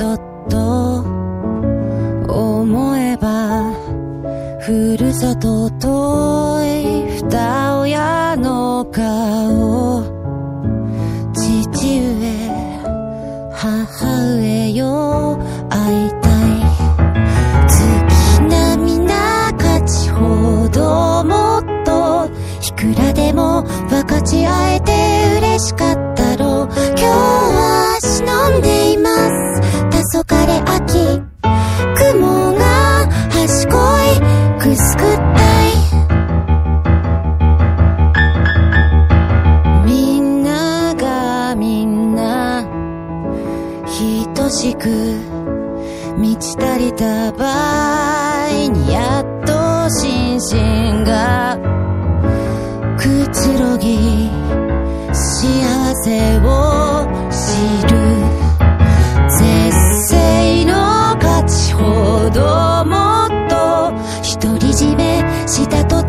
そっと思えばふるさと遠い二親の顔父上母上よ会いたい月並みな価値ほどもっといくらでも分かち合えて嬉しかったしく満ち足りた場合にやっと心身がくつろぎ幸せを知る。絶世の価値ほどもっと独り占めした途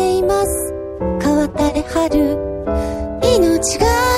ています。川垂れ春。命が